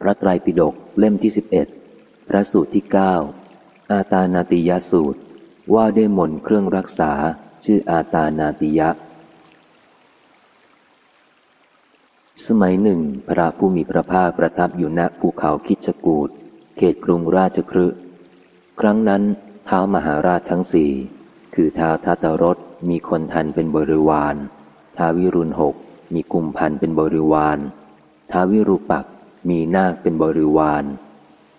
พระไตรปิฎกเล่มที่สิบเอ็ดพระสูตรที่เก้าอาตานาติยสูตร ว่าด้วยมนเครื่องรักษาชื่ออาตานาติยะ สมัยหนึ่ง พระผู้มีพระภาคประทับอยู่ณภูเขาคิชกูดเขตกรุงราชครืครั้งนั้นเท้ามหาราชทั้งสี่ คือท้าวทัตรสมีคนทันเป็นบริวารท้าวิรุณหกมีกุมพันเป็นบริวารท้าวิรูปัก มีนาคเป็นบริวาร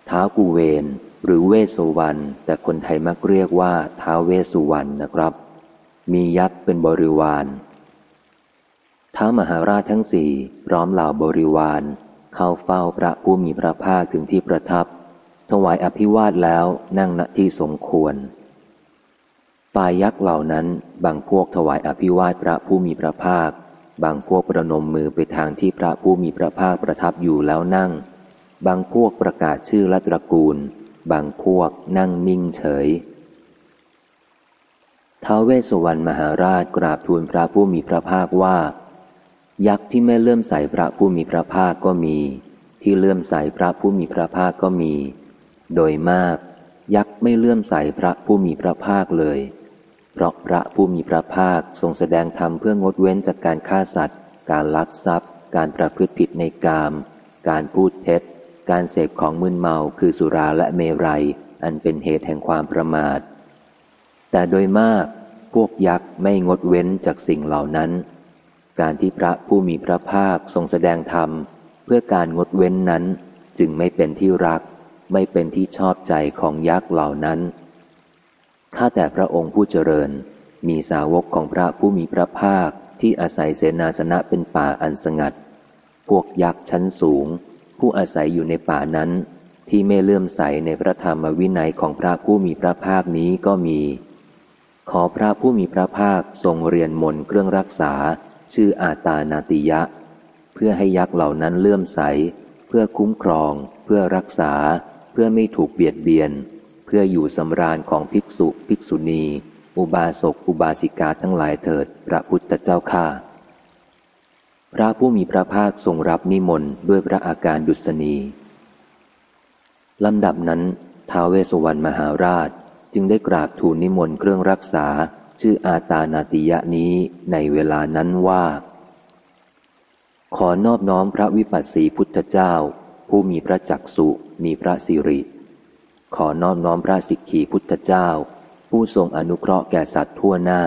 ท้ากูเวน หรือเวสวรรณแต่คนไทยมักเรียกว่าท้าเวสุวรรณนะครับ มียักษ์เป็นบริวารท้ามหาราชทั้งสี่พร้อมเหล่าบริวารเข้าเฝ้าพระผู้มีพระภาคถึงที่ประทับ ถวายอภิวาทแล้วนั่งณที่สมควรฝ่ายยักษ์เหล่านั้นบางพวกถวายอภิวาทพระผู้มีพระภาค บางพวกประนมมือไปทางที่พระผู้มีพระภาคประทับอยู่แล้วนั่ง บางพวกประกาศชื่อและตระกูล บางพวกนั่งนิ่งเฉยท้าวเวสสวรรณมหาราชกราบทูลพระผู้มีพระภาคว่า ยักษ์ที่ไม่เลื่อมใสพระผู้มีพระภาคก็มี ที่เลื่อมใสพระผู้มีพระภาคก็มี โดยมาก ยักษ์ไม่เลื่อมใสพระผู้มีพระภาคเลย เพราะพระผู้มีพระภาคทรงแสดงธรรมเพื่องดเว้นจากการฆ่าสัตว์ การลักทรัพย์ การประพฤติผิดในกาม การพูดเท็จ การเสพของมึนเมาคือสุราและเมรัย อันเป็นเหตุแห่งความประมาท แต่โดยมากพวกยักษ์ไม่งดเว้นจากสิ่งเหล่านั้น การที่พระผู้มีพระภาคทรงแสดงธรรม เพื่อการงดเว้นนั้นจึงไม่เป็นที่รัก ไม่เป็นที่ชอบใจของยักษ์เหล่านั้น ข้าแต่พระองค์ผู้เจริญ มีสาวกของพระผู้มีพระภาคที่อาศัยเสนาสนะเป็นป่าอันสงัด พวกยักษ์ชั้นสูง ผู้อาศัยอยู่ในป่านั้น ที่ไม่เลื่อมใสในพระธรรมวินัยของพระผู้มีพระภาคนี้ก็มี ขอพระผู้มีพระภาคทรงเรียนมนเครื่องรักษา ชื่ออาตานาติยะ เพื่อให้ยักษ์เหล่านั้นเลื่อมใส เพื่อคุ้มครอง เพื่อรักษา เพื่อไม่ถูกเบียดเบียน พื่ออยู่สำราญของภิกษุภิกษุณี อุบาสกอุบาสิกาทั้งหลายเถิด พระพุทธเจ้าข้าพระผู้มีพระภาคทรงรับนิมนต์ด้วยพระอาการดุษณีลำดับนั้นท้าวเวสวรรณมหาราชจึงได้กราบทูลนิมนต์เครื่องรักษา ชื่ออาตานาติยะนี้ในเวลานั้นว่า ขอนอบน้อมพระวิปัสสีพุทธเจ้า ผู้มีพระจักสุมีพระสิริ ขอนอบน้อมพระสิกขีพุทธเจ้า ผู้ทรงอนุเคราะห์แก่สัตว์ทั่วหน้า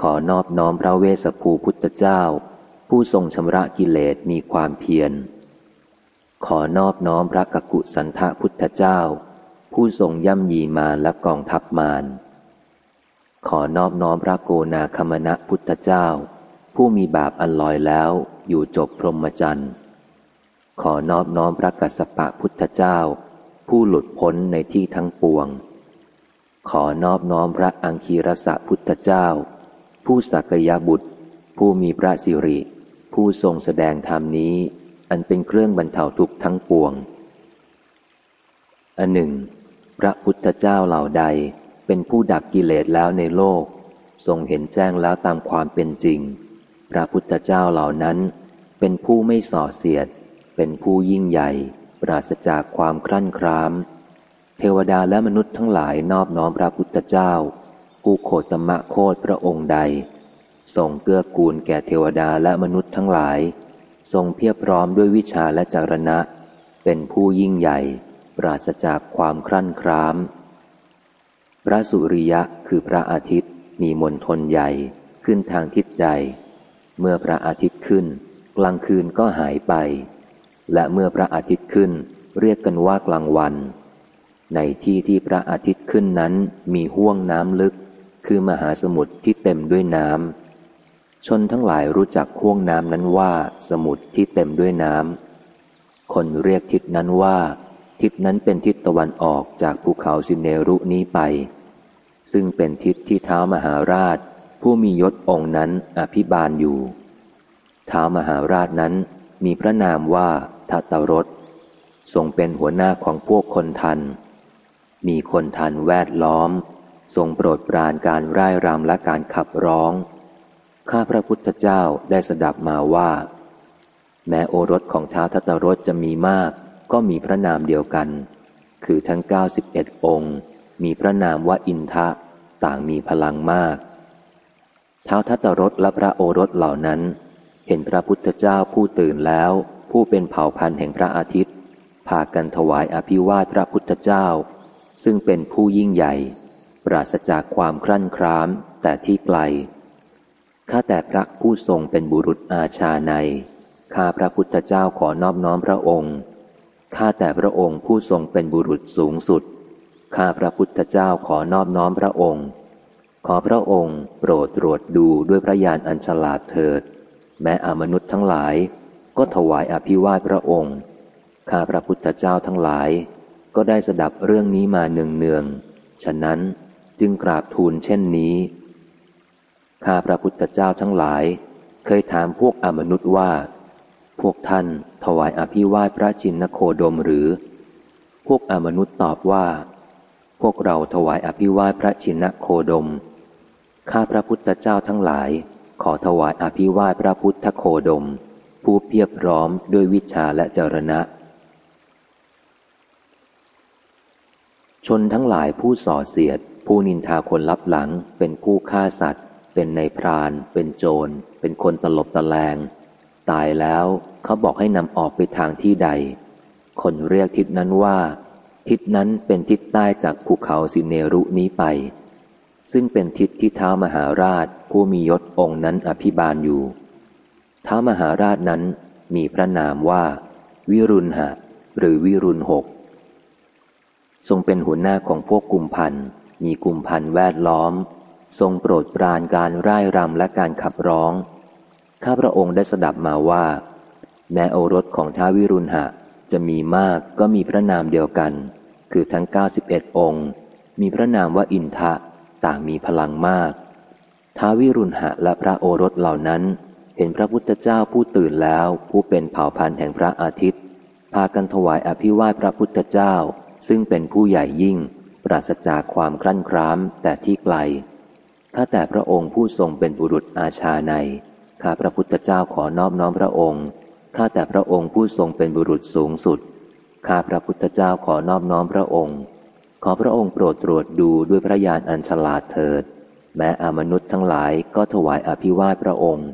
ขอนอบน้อมพระเวสสภูพุทธเจ้า ผู้ทรงชำระกิเลสมีความเพียร ขอนอบน้อมพระกกุสันทะพุทธเจ้า ผู้ทรงย่ำยีมาและกองทัพมาร ขอนอบน้อมพระโกนาคมณะพุทธเจ้า ผู้มีบาปอันลอยแล้วอยู่จบพรหมจรรย์ ขอนอบน้อมพระกัสสปะพุทธเจ้า ผู้หลุดพ้นในที่ทั้งปวง ขอนอบน้อมพระอังคีรสะพุทธเจ้า ผู้สักยบุตร ผู้มีพระสิริ ผู้ทรงแสดงธรรมนี้ อันเป็นเครื่องบรรเทาทุกข์ทั้งปวง อันหนึ่ง พระพุทธเจ้าเหล่าใดเป็นผู้ดับกิเลสแล้วในโลก ทรงเห็นแจ้งแล้วตามความเป็นจริง พระพุทธเจ้าเหล่านั้น เป็นผู้ไม่ส่อเสียด เป็นผู้ยิ่งใหญ่ ปราศจากความครั่นคราม เทวดาและมนุษย์ทั้งหลายนอบน้อมพระพุทธเจ้าผู้โคตมะโคตพระองค์ใด ทรงเกื้อกูลแก่เทวดาและมนุษย์ทั้งหลาย ทรงเพียบพร้อมด้วยวิชาและจารณะ เป็นผู้ยิ่งใหญ่ ปราศจากความครั่นคราม พระสุริยะคือพระอาทิตย์มีมนทนใหญ่ขึ้นทางทิศใด เมื่อพระอาทิตย์ขึ้น กลางคืนก็หายไป และเมื่อพระอาทิตย์ขึ้นเรียกกันว่ากลางวัน ในที่ที่พระอาทิตย์ขึ้นนั้นมีห้วงน้ำลึก คือมหาสมุทรที่เต็มด้วยน้ำชนทั้งหลายรู้จักห้วงน้ำนั้นว่าสมุทรที่เต็มด้วยน้ำคนเรียกทิศนั้นว่า ทิศนั้นเป็นทิศตะวันออกจากภูเขาสิเนรุนี้ไป ซึ่งเป็นทิศที่เท้ามหาราช ผู้มียศองค์นั้นอภิบาลอยู่เท้ามหาราชนั้น มีพระนามว่าทัตรสทรงเป็นหัวหน้าของพวกคนทัน มีคนทันแวดล้อม ทรงโปรดปรานการร่ายรำและการขับร้อง ข้าพระพุทธเจ้าได้สดับมาว่า แม้โอรสของท้าวทัตรสจะมีมาก ก็มีพระนามเดียวกัน คือทั้ง 91 องค์ มีพระนามว่าอินทะ ต่างมีพลังมากท้าทัตรสและพระโอรสเหล่านั้น เห็นพระพุทธเจ้าผู้ตื่นแล้ว ผู้เป็นเผ่าพันธุ์แห่งพระอาทิตย์พากันถวายอภิวาทพระพุทธเจ้า ซึ่งเป็นผู้ยิ่งใหญ่ ปราศจากความครั่นครามแต่ที่ไกลข้าแต่พระผู้ทรงเป็นบุรุษอาชาในข้าพระพุทธเจ้าขอนอบน้อมพระองค์ข้าแต่พระองค์ผู้ทรงเป็นบุรุษสูงสุดข้าพระพุทธเจ้าขอนอบน้อมพระองค์ ขอพระองค์โปรดตรวจดูด้วยพระญาณอันฉลาดเถิด แม้อมนุษย์ทั้งหลาย ก็ถวายอภิวาทพระองค์ ข้าพระพุทธเจ้าทั้งหลาย ก็ได้สดับเรื่องนี้มาเนืองๆ ฉะนั้นจึงกราบทูลเช่นนี้ ข้าพระพุทธเจ้าทั้งหลาย เคยถามพวกอมนุษย์ว่า พวกท่านถวายอภิวาทพระจินนโคดมหรือ พวกอมนุษย์ตอบว่า พวกเราถวายอภิวาทพระจินนโคดม ข้าพระพุทธเจ้าทั้งหลาย ขอถวายอภิวาทพระพุทธโคดม ผู้เพียบพร้อมด้วยวิชาและจรณะ ชนทั้งหลายผู้ส่อเสียด ผู้นินทาคนลับหลัง เป็นผู้ฆ่าสัตว์ เป็นในพราน เป็นโจร เป็นคนตลบตะแลง ตายแล้วเขาบอกให้นำออกไปทางที่ใด คนเรียกทิศนั้นว่า ทิศนั้นเป็นทิศใต้จากภูเขาสิเนรุนี้ไป ซึ่งเป็นทิศที่เท้ามหาราชผู้มียศองค์นั้นอภิบาลอยู่ เท้ามหาราชนั้นมีพระนามว่า วิรุณหะ หรือวิรุณหก ทรงเป็นหัวหน้าของพวกกุมพันธ์มีกุมพันธ์แวดล้อม ทรงโปรดปรานการร่ายรำและการขับร้อง ข้าพระองค์ได้สดับมาว่า แม้โอรสของท้าวิรุณหะ จะมีมากก็มีพระนามเดียวกัน คือทั้ง 91 องค์ มีพระนามว่าอินทะ ต่างมีพลังมาก ท้าวิรุณหะและพระโอรสเหล่านั้น เห็นพระพุทธเจ้าผู้ตื่นแล้วผู้เป็นเผ่าพันธุ์แห่งพระอาทิตย์ พากันถวายอภิวาทพระพุทธเจ้า ซึ่งเป็นผู้ใหญ่ยิ่ง ปราศจากความครั่นคร้ามแต่ที่ไกลข้าแต่พระองค์ผู้ทรงเป็นบุรุษอาชาใน ข้าพระพุทธเจ้าขอนอบน้อมพระองค์ ข้าแต่พระองค์ผู้ทรงเป็นบุรุษสูงสุด ข้าพระพุทธเจ้าขอนอบน้อมพระองค์ ขอพระองค์โปรดตรวจดูด้วยพระญาณอันฉลาดเถิด แม้อมนุษย์ทั้งหลายก็ถวายอภิวาทพระองค์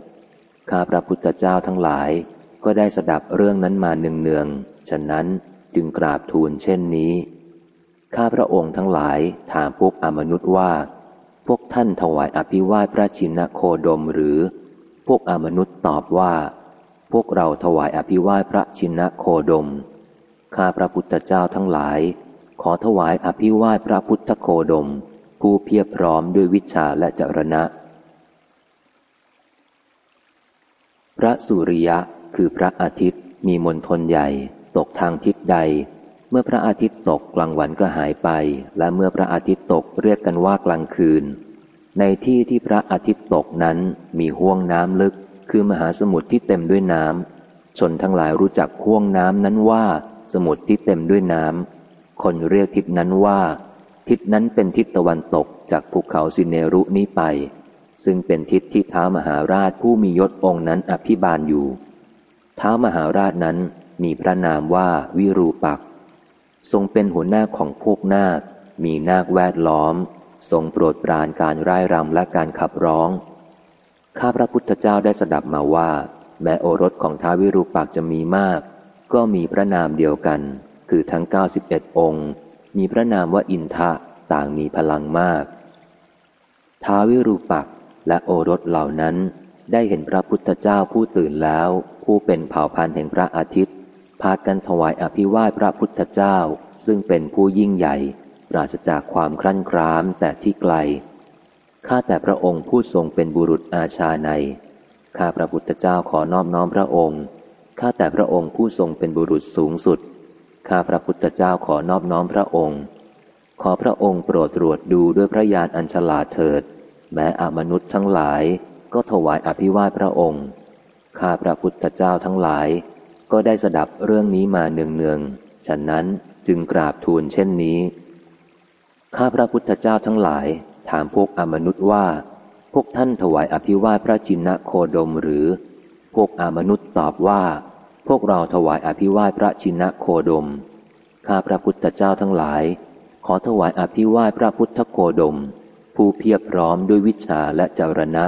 ข้าพระพุทธเจ้าทั้งหลายก็ได้สดับเรื่องนั้นมาเนืองๆ ฉะนั้นจึงกราบทูลเช่นนี้ ข้าพระองค์ทั้งหลายถามพวกอมนุษย์ว่า พวกท่านถวายอภิวาทพระชินโคดมหรือ พวกอมนุษย์ตอบว่า พวกเราถวายอภิวาทพระชินโคดม ข้าพระพุทธเจ้าทั้งหลาย ขอถวายอภิวาทพระพุทธโคดม ผู้เพียบพร้อมด้วยวิชาและจรณะ พระสุริยะคือพระอาทิตย์มีมนทนใหญ่ ตกทางทิศใด เมื่อพระอาทิตย์ตกกลางวันก็หายไป และเมื่อพระอาทิตย์ตกเรียกกันว่ากลางคืน ในที่ที่พระอาทิตย์ตกนั้นมีห้วงน้ำลึก คือมหาสมุทรที่เต็มด้วยน้ำชนทั้งหลายรู้จักห้วงน้ำนั้นว่า สมุทรที่เต็มด้วยน้ำ คนเรียกทิศนั้นว่า ทิศนั้นเป็นทิศตะวันตกจากภูเขาสิเนรุนี้ไป ซึ่งเป็นทิศที่เท้ามหาราชผู้มียศองค์นั้นอภิบาลอยู่เท้ามหาราชนั้นมีพระนามว่าวิรูปักษ์ทรงเป็นหัวหน้าของพวกนาค มีนาคแวดล้อม ทรงโปรดปรานการร่ายรำและการขับร้อง ข้าพระพุทธเจ้าได้สดับมาว่า แม้โอรสของท้าวิรูปักษ์จะมีมาก ก็มีพระนามเดียวกัน คือทั้ง 91 องค์ มีพระนามว่าอินทะต่างมีพลังมาก ท้าวิรูปักษ์และโอรสเหล่านั้นได้เห็นพระพุทธเจ้าผู้ตื่นแล้ว ผู้เป็นเผ่าพันธุ์แห่งพระอาทิตย์ พากันถวายอภิวาทพระพุทธเจ้า ซึ่งเป็นผู้ยิ่งใหญ่ ปราศจากความครั่นคร้ามแต่ที่ไกล ข้าแต่พระองค์ผู้ทรงเป็นบุรุษอาชาใน ข้าพระพุทธเจ้าขอนอบน้อมพระองค์ ข้าแต่พระองค์ผู้ทรงเป็นบุรุษสูงสุด ข้าพระพุทธเจ้าขอนอบน้อมพระองค์ ขอพระองค์โปรดตรวจดูด้วยพระญาณอันฉลาดเถิด แม้อมนุษย์ทั้งหลายก็ถวายอภิวาทพระองค์ ข้าพระพุทธเจ้าทั้งหลาย ก็ได้สดับเรื่องนี้มาเนืองๆ ฉะนั้นจึงกราบทูลเช่นนี้ ข้าพระพุทธเจ้าทั้งหลาย ถามพวกอมนุษย์ว่า พวกท่านถวายอภิวาทพระจินนโคดมหรือ พวกอมนุษย์ตอบว่า วกเราถวายอภิวาทพระชินะโคดม ข้าพระพุทธเจ้าทั้งหลาย ขอถวายอภิวาทพระพุทธโคดม ผู้เพียบพร้อมด้วยวิชาและจารณะ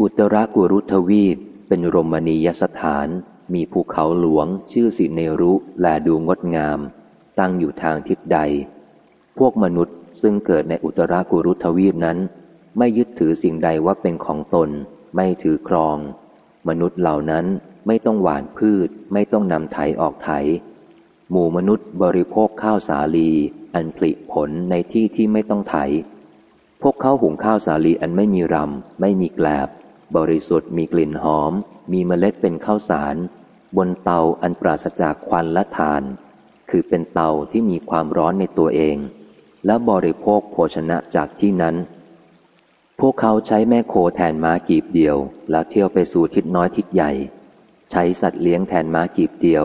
อุตรากุรุทวีปเป็นรมณียสถาน มีภูเขาหลวง ชื่อสิเนรุแลดูงดงาม ตั้งอยู่ทางทิศใด พวกมนุษย์ซึ่งเกิดในอุตรากุรุทวีปนั้น ไม่ยึดถือสิ่งใดว่าเป็นของตน ไม่ถือครอง มนุษย์เหล่านั้นไม่ต้องหวานพืช ไม่ต้องนำไถออกไถ หมู่มนุษย์บริโภคข้าวสาลี อันผลิผลในที่ที่ไม่ต้องไถ พวกเขาหุงข้าวสาลีอันไม่มีรำ ไม่มีแกลบบริสุทธิ์มีกลิ่นหอม มีเมล็ดเป็นข้าวสาร บนเตาอันปราศจากควันและทาน คือเป็นเตาที่มีความร้อนในตัวเอง และบริโภคโภชนะจากที่นั้น พวกเขาใช้แม่โคแทนม้ากีบเดียว แล้วเที่ยวไปสู่ทิศน้อยทิศใหญ่ ใช้สัตว์เลี้ยงแทนม้ากีบเดียว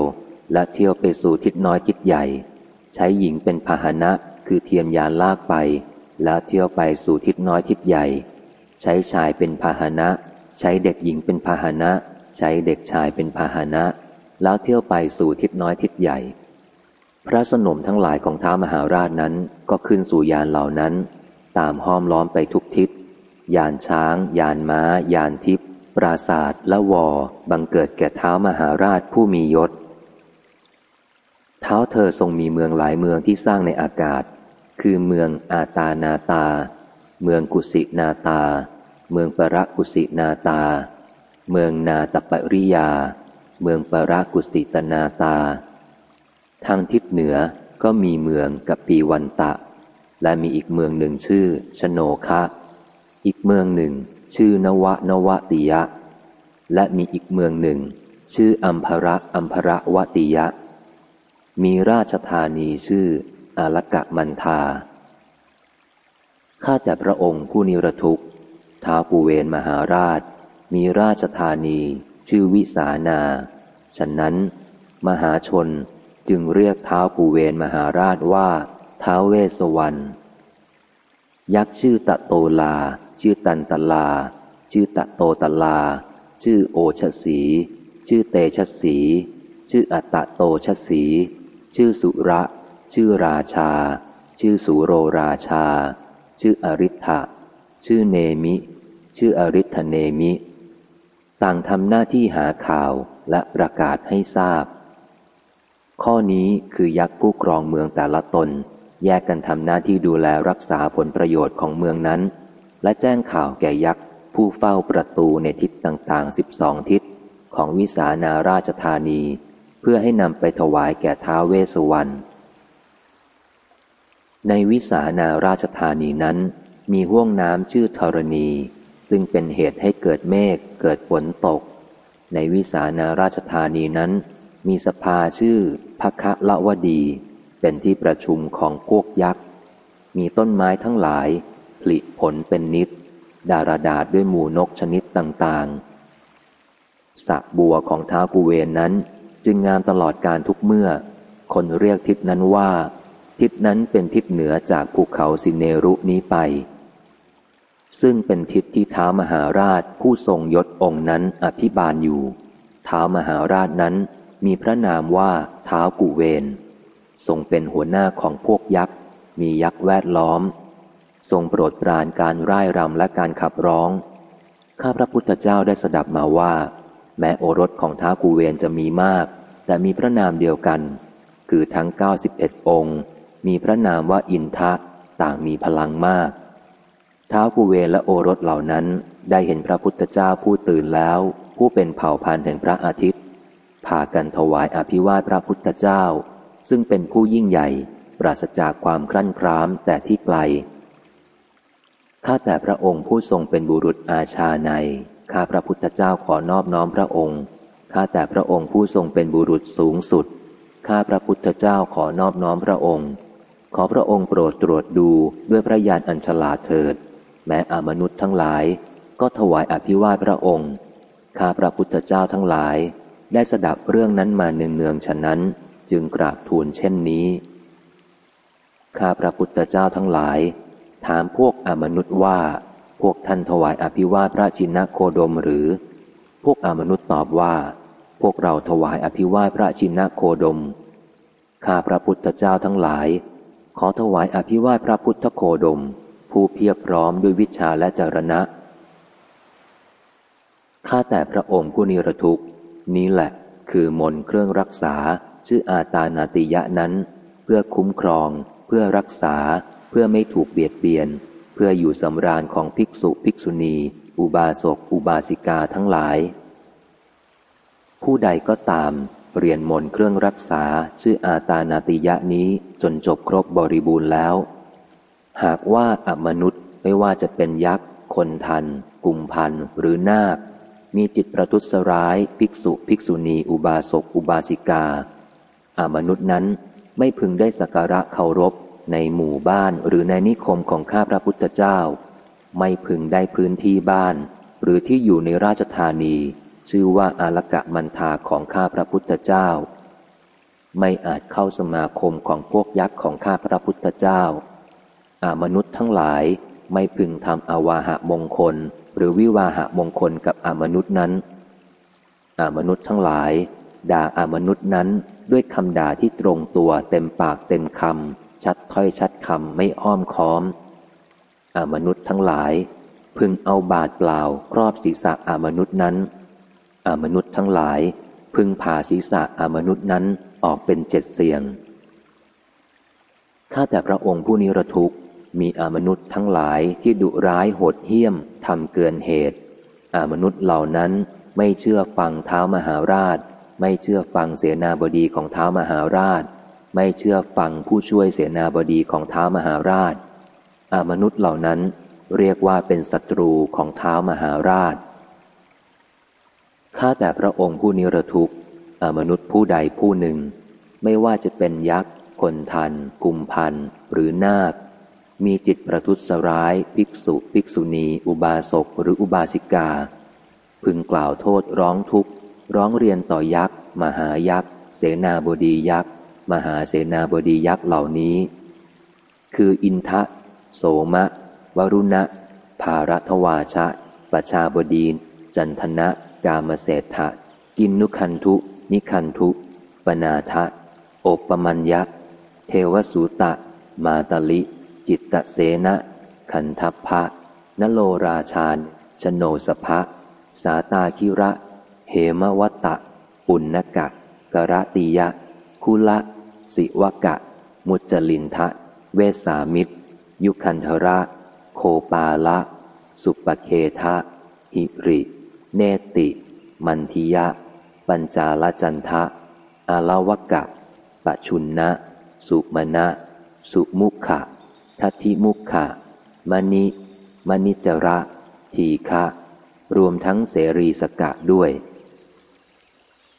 และเที่ยวไปสู่ทิศน้อยทิศใหญ่ ใช้หญิงเป็นพาหนะคือเทียมยานลากไป แล้วเที่ยวไปสู่ทิศน้อยทิศใหญ่ ใช้ชายเป็นพาหนะ ใช้เด็กหญิงเป็นพาหนะ ใช้เด็กชายเป็นพาหนะ แล้วเที่ยวไปสู่ทิศน้อยทิศใหญ่ พระสนมทั้งหลายของท้ามหาราชนั้นก็ขึ้นสู่ยานเหล่านั้น ตามห้อมล้อมไปทุกทิศ ยานช้าง ยานม้า ยานทิพย์ปราศาสตร์และวอ บังเกิดแก่เท้ามหาราชผู้มียศ เท้าเธอทรงมีเมืองหลายเมืองที่สร้างในอากาศ คือเมืองอาตานาตา เมืองกุสินาตา เมืองปรากุสินาตา เมืองนาตปริยา เมืองปรากุสิตนาตา ทางทิศเหนือก็มีเมืองกับปีวันตะ และมีอีกเมืองหนึ่งชื่อชโนคะ อีกเมืองหนึ่ง ชื่อนวะนวติยะ และมีอีกเมืองหนึ่ง ชื่ออัมภระอัมภระวติยะ มีราชธานีชื่ออาลกะมันทาข้าแต่พระองค์ผู้นิรทุกข์ท้าวกุเวนมหาราช มีราชธานีชื่อวิสานา ฉะนั้น มหาชนจึงเรียกเท้ากุเวนมหาราชว่าเท้าเวสวรรณยักษ์ชื่อตะโตลา ชื่อตันตลา ชื่อตะโตตลา ชื่อโอชสี ชื่อเตชสี ชื่ออัตะโตชสี ชื่อสุระ ชื่อราชา ชื่อสุโรราชา ชื่ออริ t ะชื่อเนมิ ชื่ออริธเนมิ ต่างทำหน้าที่หาข่าวและประกาศให้ทราบ ข้อนี้คือยักษ์ผู้ครองเมืองแต่ละตน แยกกันทำหน้าที่ดูแลรักษาผลประโยชน์ของเมืองนั้น และแจ้งข่าวแก่ยักษ์ ผู้เฝ้าประตูในทิศต่างๆสิบสองทิศของวิสานาราชธานี เพื่อให้นำไปถวายแก่ท้าเวสวรรณในวิสานาราชธานีนั้น มีห่วงน้ำชื่อธรณี ซึ่งเป็นเหตุให้เกิดเมฆเกิดฝนตก ในวิสานาราชธานีนั้น มีสภาชื่อพระคะละวดี เป็นที่ประชุมของพวกยักษ์ มีต้นไม้ทั้งหลาย ผลิผลเป็นนิด ดาราดาดด้วยหมู่นกชนิดต่างๆสะบัวของท้ากุเวนนั้นจึงงามตลอดการทุกเมื่อ คนเรียกทิศนั้นว่า ทิศนั้นเป็นทิศเหนือจากภูเขาสิเนรุนี้ไป ซึ่งเป็นทิศที่ท้ามหาราชผู้ทรงยศองค์นั้นอภิบาลอยู่ท้ามหาราชนั้นมีพระนามว่าท้ากุเวน ทรงเป็นหัวหน้าของพวกยักษ์ มียักษ์แวดล้อม ทรงโปรดปรานการร่ายรำและการขับร้อง ข้าพระพุทธเจ้าได้สดับมาว่า แม้โอรสของท้ากุเวนจะมีมาก แต่มีพระนามเดียวกัน คือทั้ง 91 องค์ มีพระนามว่าอินทะต่างมีพลังมาก ท้าวกุเวนและโอรสเหล่านั้นได้เห็นพระพุทธเจ้าผู้ตื่นแล้ว ผู้เป็นเผ่าพันธุ์แห่งพระอาทิตย์พากันถวายอภิวาทพระพุทธเจ้า ซึ่งเป็นผู้ยิ่งใหญ่ ปราศจากความครั่นคร้ามแต่ที่ไกล ข้าแต่พระองค์ผู้ทรงเป็นบุรุษอาชาในข้าพระพุทธเจ้าขอนอบน้อมพระองค์ ข้าแต่พระองค์ผู้ทรงเป็นบุรุษสูงสุด ข้าพระพุทธเจ้าขอนอบน้อมพระองค์ ขอพระองค์โปรดตรวจดูด้วยพระญาณอัญชลาเถิด แม้อมนุษย์ทั้งหลาย ก็ถวายอภิวาทพระองค์ ข้าพระพุทธเจ้าทั้งหลาย ได้สดับเรื่องนั้นมาเนืองๆฉะนั้น จึงกราบทูลเช่นนี้ ข้าพระพุทธเจ้าทั้งหลาย ถามพวกอมนุษย์ว่า พวกท่านถวายอภิวาทพระจินนโคดมหรือ พวกอมนุษย์ตอบว่า พวกเราถวายอภิวาทพระชินโคดม ข้าพระพุทธเจ้าทั้งหลาย ขอถวายอภิวาทพระพุทธโคดม ผู้เพียบพร้อมด้วยวิชาและจรณะ ข้าแต่พระองค์ผู้นิรทุกนี้แหละคือมนเครื่องรักษาชื่ออาตานาติยะนั้น เพื่อคุ้มครอง เพื่อรักษา เพื่อไม่ถูกเบียดเบียน เพื่ออยู่สำราญของภิกษุภิกษุณี อุบาสกอุบาสิกาทั้งหลาย ผู้ใดก็ตามเรียนมนเครื่องรักษาชื่ออาตานาติยะนี้จนจบครบบริบูรณ์แล้ว หากว่าอมนุษย์ไม่ว่าจะเป็นยักษ์ คนทัน กุมพันหรือนาค มีจิตประทุษร้ายภิกษุภิกษุณีอุบาสกอุบาสิกาอามนุษย์นั้นไม่พึงได้สักการะเคารพ ในหมู่บ้านหรือในนิคมของข้าพระพุทธเจ้า ไม่พึงได้พื้นที่บ้าน หรือที่อยู่ในราชธานี ชื่อว่าอาลกะมันทาของข้าพระพุทธเจ้า ไม่อาจเข้าสมาคมของพวกยักษ์ของข้าพระพุทธเจ้า อามนุษย์ทั้งหลายไม่พึงทำอาวาหะมงคล หรือวิวาหะมงคลกับอมนุษย์นั้น อามนุษย์ทั้งหลาย ด่าอามนุษย์นั้นด้วยคำด่าที่ตรงตัวเต็มปากเต็มคำ ชัดถ้อยชัดคำไม่อ้อมค้อม อามนุษย์ทั้งหลาย พึงเอาบาดเปล่าครอบศีรษะอามนุษย์นั้น อามนุษย์ทั้งหลาย พึงผ่าศีรษะอามนุษย์นั้นออกเป็นเจ็ดเสียงข้าแต่พระองค์ผู้นิรทุกข์มีอามนุษย์ทั้งหลายที่ดุร้ายโหดเหี้ยมทำเกินเหตุ อามนุษย์เหล่านั้นไม่เชื่อฟังเท้ามหาราช ไม่เชื่อฟังเสนาบดีของเท้ามหาราช ไม่เชื่อฟังผู้ช่วยเสนาบดีของเท้ามหาราช อามนุษย์เหล่านั้นเรียกว่าเป็นศัตรูของเท้ามหาราช ข้าแต่พระองค์ผู้นิรทุกข์อามนุษย์ผู้ใดผู้หนึ่ง ไม่ว่าจะเป็นยักษ์ คนทัน กุมพัน หรือนาค มีจิตประทุษร้าย ภิกษุ ภิกษุณี อุบาสก หรืออุบาสิกา พึงกล่าวโทษร้องทุกข์ ร้องเรียนต่อยักษ์ มหายักษ์ เสนาบดียักษ์ มหาเสนาบดียักษ์เหล่านี้ คืออินทะ โสมะ วรุณะ ภารทวาชะปชาบดีน จันทนะ กามเศรษฐะกินนุคันทุ นิคันทุ ปนาทะโอปมัญญะ เทวสุตะ มาตลิ จิตตเสนะขันทัพพะนโลราชานชโนสภะสาตาคิระ เหมวัตตะ ปุณณกะกระติยะ คุละ สิวกะ มุจลินทะ เวสามิตร ยุคันธระ โคปาละ สุปเคทะ หิริ เนติ มันทิยะ ปัญจาลจันทะ อาลาวกะ ปะชุนนะ สุมณะ สุมุขะ ทัติมุขะ มณิมณิจระ ทีฆะ รวมทั้งเสรีสกะด้วย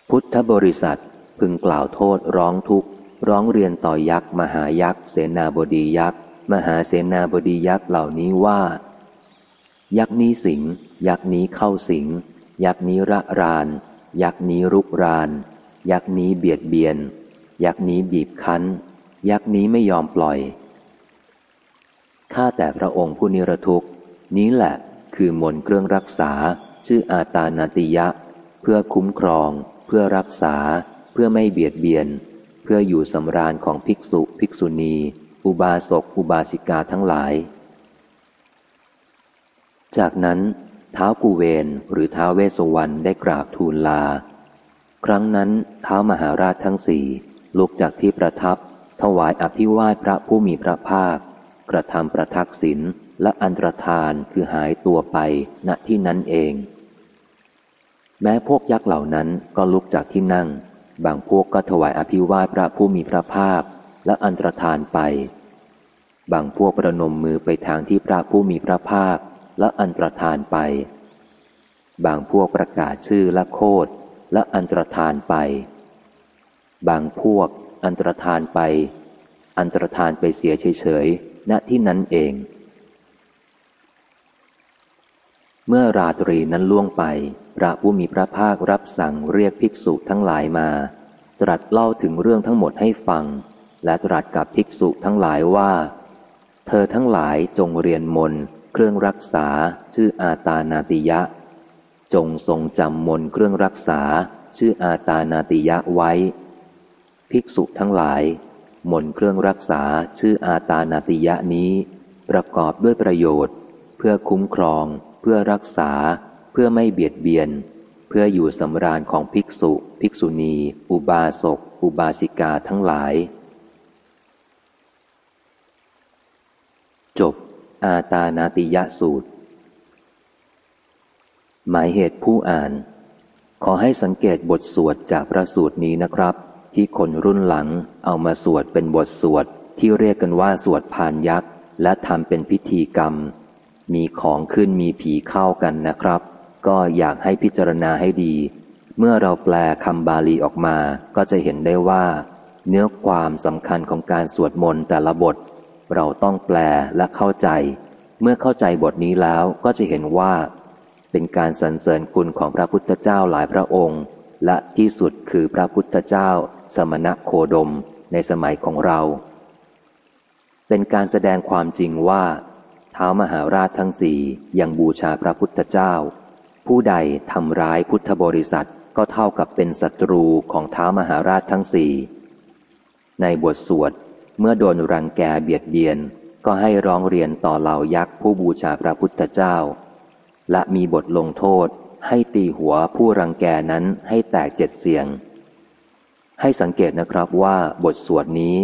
พุทธบริษัทพึงกล่าวโทษร้องทุกข์ ร้องเรียนต่อยักษ์มหายักษ์เสนาบดียักษ์มหาเสนาบดียักษ์เหล่านี้ว่า ยักษ์นี้สิง ยักษ์นี้เข้าสิง ยักษ์นี้ระราน ยักษ์นี้รุกราน ยักษ์นี้เบียดเบียน ยักษ์นี้บีบคั้น ยักษ์นี้ไม่ยอมปล่อยข้าแต่พระองค์ผู้นิรทุกนี้แหละคือมนเครื่องรักษา ชื่ออาตานาติยะ เพื่อคุ้มครอง เพื่อรักษา เพื่อไม่เบียดเบียน พื่ออยู่สำราญของภิกษุ ภิกษุณี อุบาสก อุบาสิกาทั้งหลาย จากนั้นเท้ากูเวนหรือเท้าเวสวรรณได้กราบทูลลา ครั้งนั้นเท้ามหาราชทั้งสี่ลุกจากที่ประทับ ถวายอภิวาทพระผู้มีพระภาค กระทำประทักษิณและอันตรธานคือหายตัวไปณที่นั้นเอง แม้พวกยักษ์เหล่านั้นก็ลุกจากที่นั่ง บางพวกก็ถวายอภิวาทพระผู้มีพระภาคและอันตรธานไป บางพวกประนมมือไปทางที่พระผู้มีพระภาคและอันตรธานไป บางพวกประกาศชื่อและโคดและอันตรธานไป บางพวกอันตรธานไป อันตรธานไปเสียเฉยๆณที่นั้นเอง เมื่อราตรีนั้นล่วงไป ระผู้มีพระภาครับสั่งเรียกภิกษุทั้งหลายมา ตรัสเล่าถึงเรื่องทั้งหมดให้ฟัง และตรัสกับภิกษุทั้งหลายว่า เธอทั้งหลายจงเรียนมนเครื่องรักษาชื่ออาตานาติยะ จงทรงจำมนเครื่องรักษาชื่ออาตานาติยะไว้ ภิกษุทั้งหลาย มนเครื่องรักษาชื่ออาตานาติยะนี้ ประกอบด้วยประโยชน์ เพื่อคุ้มครอง เพื่อรักษา พื่อไม่เบียดเบียน เพื่ออยู่สำราญของภิกษุ ภิกษุณี อุบาสก อุบาสิกาทั้งหลาย จบ อาตานาติยะสูตร หมายเหตุผู้อ่าน ขอให้สังเกตบทสวดจากพระสูตรนี้นะครับ ที่คนรุ่นหลังเอามาสวดเป็นบทสวดที่เรียกกันว่าสวดพานยักษ์ และทำเป็นพิธีกรรม มีของขึ้นมีผีเข้ากันนะครับ ก็อยากให้พิจารณาให้ดี เมื่อเราแปลคำบาลีออกมาก็จะเห็นได้ว่า เนื้อความสำคัญของการสวดมนต์แต่ละบท เราต้องแปลและเข้าใจ เมื่อเข้าใจบทนี้แล้วก็จะเห็นว่า เป็นการสรรเสริญคุณของพระพุทธเจ้าหลายพระองค์ และที่สุดคือพระพุทธเจ้า สมณะโคดมในสมัยของเรา เป็นการแสดงความจริงว่าเท้ามหาราชทั้งสี่ยังบูชาพระพุทธเจ้า ผู้ใดทำร้ายพุทธบริษัทก็เท่ากับเป็นศัตรูของท้ามหาราชทั้งสี่ในบทสวดเมื่อโดนรังแกเบียดเบียน ก็ให้ร้องเรียนต่อเหล่ายักษ์ผู้บูชาพระพุทธเจ้า และมีบทลงโทษให้ตีหัวผู้รังแกนั้นให้แตกเจ็ดเสียง ให้สังเกตนะครับว่าบทสวดนี้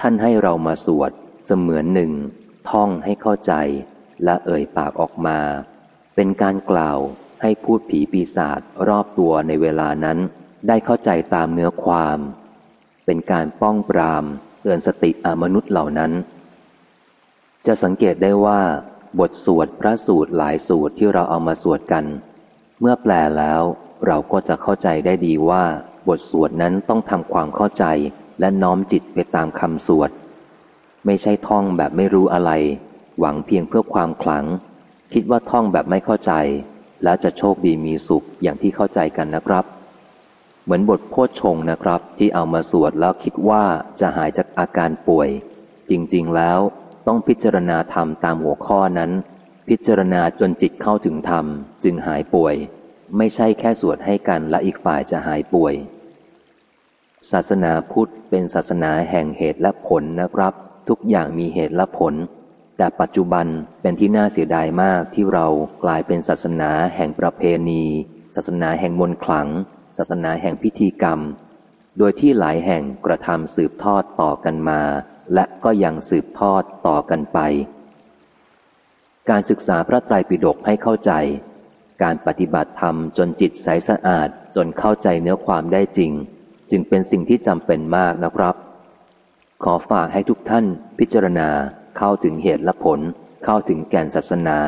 ท่านให้เรามาสวดเสมือนหนึ่ง ท่องให้เข้าใจ และเอ่ยปากออกมา เป็นการกล่าว ให้พูดผีปีศาจรอบตัวในเวลานั้น ได้เข้าใจตามเนื้อความ เป็นการป้องปรามเตือนสติอมนุษย์เหล่านั้น จะสังเกตได้ว่า บทสวดพระสูตรหลายสูตรที่เราเอามาสวดกัน เมื่อแปลแล้วเราก็จะเข้าใจได้ดีว่า บทสวดนั้นต้องทำความเข้าใจและน้อมจิตไปตามคำสวด ไม่ใช่ท่องแบบไม่รู้อะไร หวังเพียงเพื่อความขลัง คิดว่าท่องแบบไม่เข้าใจ แล้วจะโชคดีมีสุขอย่างที่เข้าใจกันนะครับ เหมือนบทโพชงนะครับ ที่เอามาสวดแล้วคิดว่าจะหายจากอาการป่วย จริงๆแล้วต้องพิจารณาธรรมตามหัวข้อนั้น พิจารณาจนจิตเข้าถึงธรรม จึงหายป่วย ไม่ใช่แค่สวดให้กันและอีกฝ่ายจะหายป่วย ศาสนาพุทธเป็นศาสนาแห่งเหตุและผลนะครับ ทุกอย่างมีเหตุและผล แต่ปัจจุบันเป็นที่น่าเสียดายมากที่เรากลายเป็นศาสนาแห่งประเพณี ศาสนาแห่งมนขลัง ศาสนาแห่งพิธีกรรม โดยที่หลายแห่งกระทำสืบทอดต่อกันมา และก็ยังสืบทอดต่อกันไป การศึกษาพระไตรปิฎกให้เข้าใจ การปฏิบัติธรรมจนจิตใสสะอาดจนเข้าใจเนื้อความได้จริง จึงเป็นสิ่งที่จำเป็นมากนะครับ ขอฝากให้ทุกท่านพิจารณา เข้าถึงเหตุและผล เข้าถึงแก่นศาสนา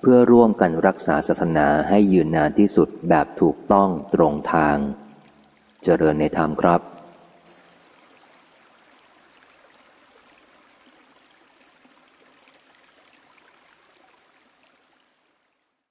เพื่อร่วมกันรักษาศาสนาให้ยืนนานที่สุดแบบถูกต้องตรงทาง เจริญในธรรมครับ